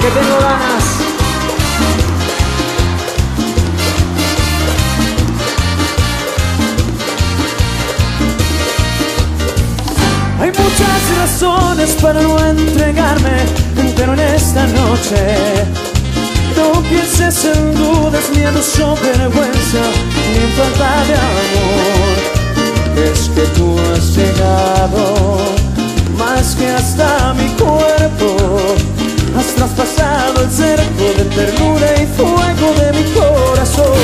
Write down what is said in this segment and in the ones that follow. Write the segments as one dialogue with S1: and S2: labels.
S1: porque tengo ganas. Hay muchas razones para no entregarme, pero en esta noche no pienses en dudas, miedos o vergüenza, ni en falta de amor. Es que tú has llegado ternura y fuego de mi corazón.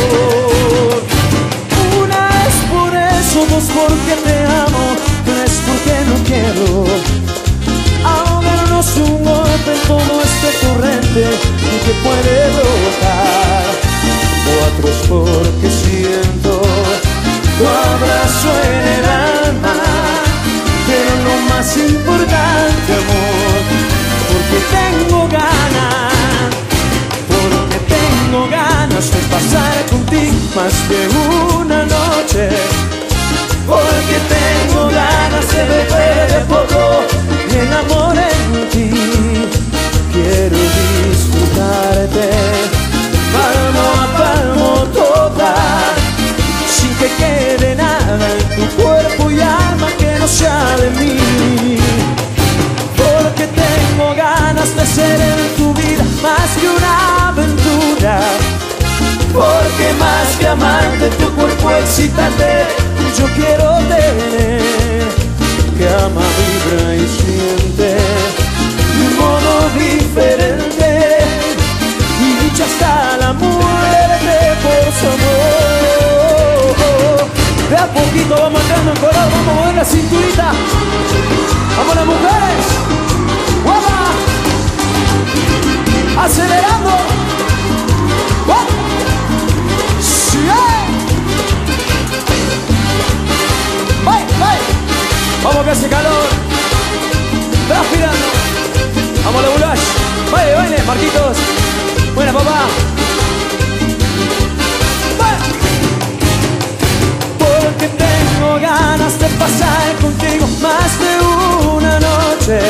S1: Una es por eso, dos porque te amo, tres porque no quiero ahogarnos un golpe todo este torrente que puede brotar. Cuatro es porque siento tu abrazo en el alma, pero lo más importante, amor, contigo más amarte tu cuerpo excitante, yo quiero tener que ama, vibra y siente de un modo diferente y lucha hasta la muerte por su amor. De a poquito vamos entrando en color, vamos a mover la cinturita. Vamos que hace calor. Transpirando. Vamos la bulash. Baile, baile, Marquitos. Buena papá. Porque tengo ganas de pasar contigo más de una noche.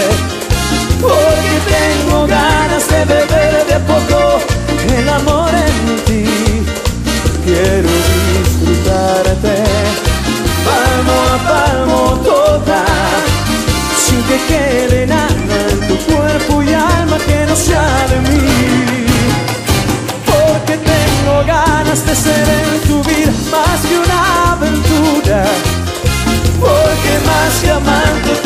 S1: Porque tengo ganas de beber de a poco el amor en ti. Quiero disfrutarte que quede nada en tu cuerpo y alma que no sea de mí. Porque tengo ganas de ser en tu vida más que una aventura. Porque más que amante